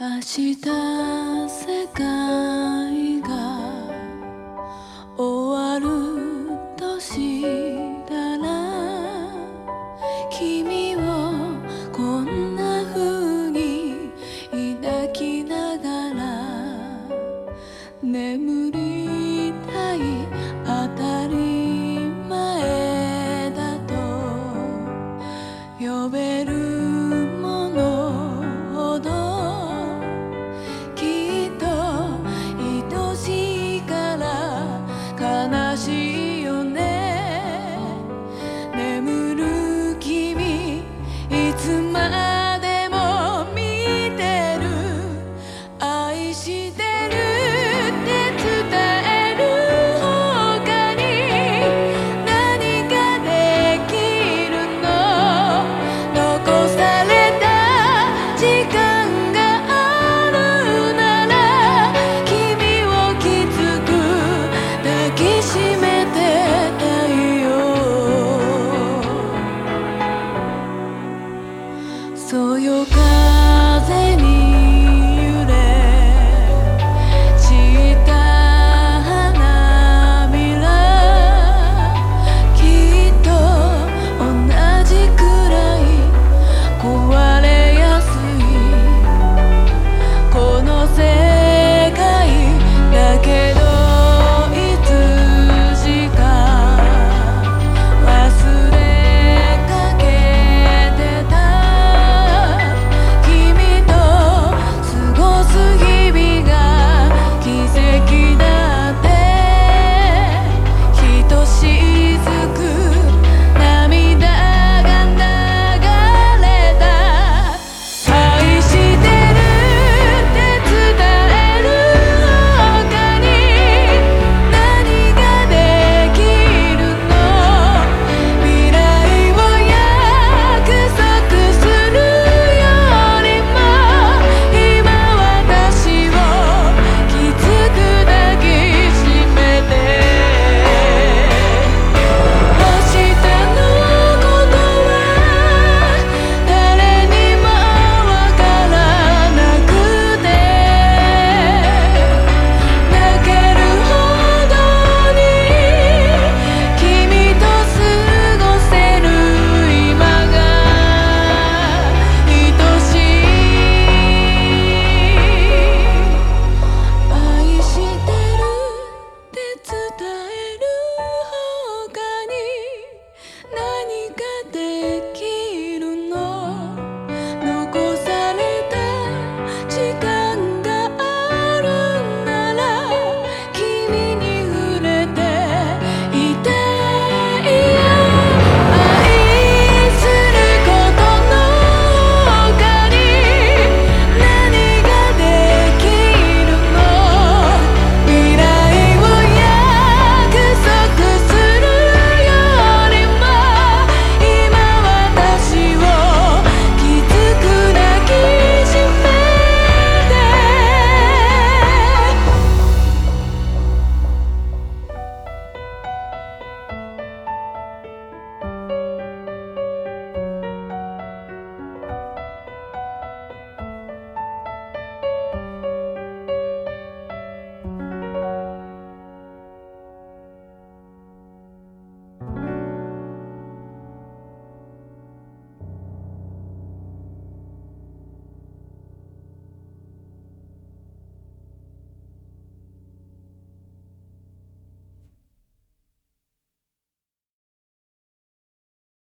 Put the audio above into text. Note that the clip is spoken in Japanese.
明日世界が終わるとしたら君をこんな風に抱きながら眠る風に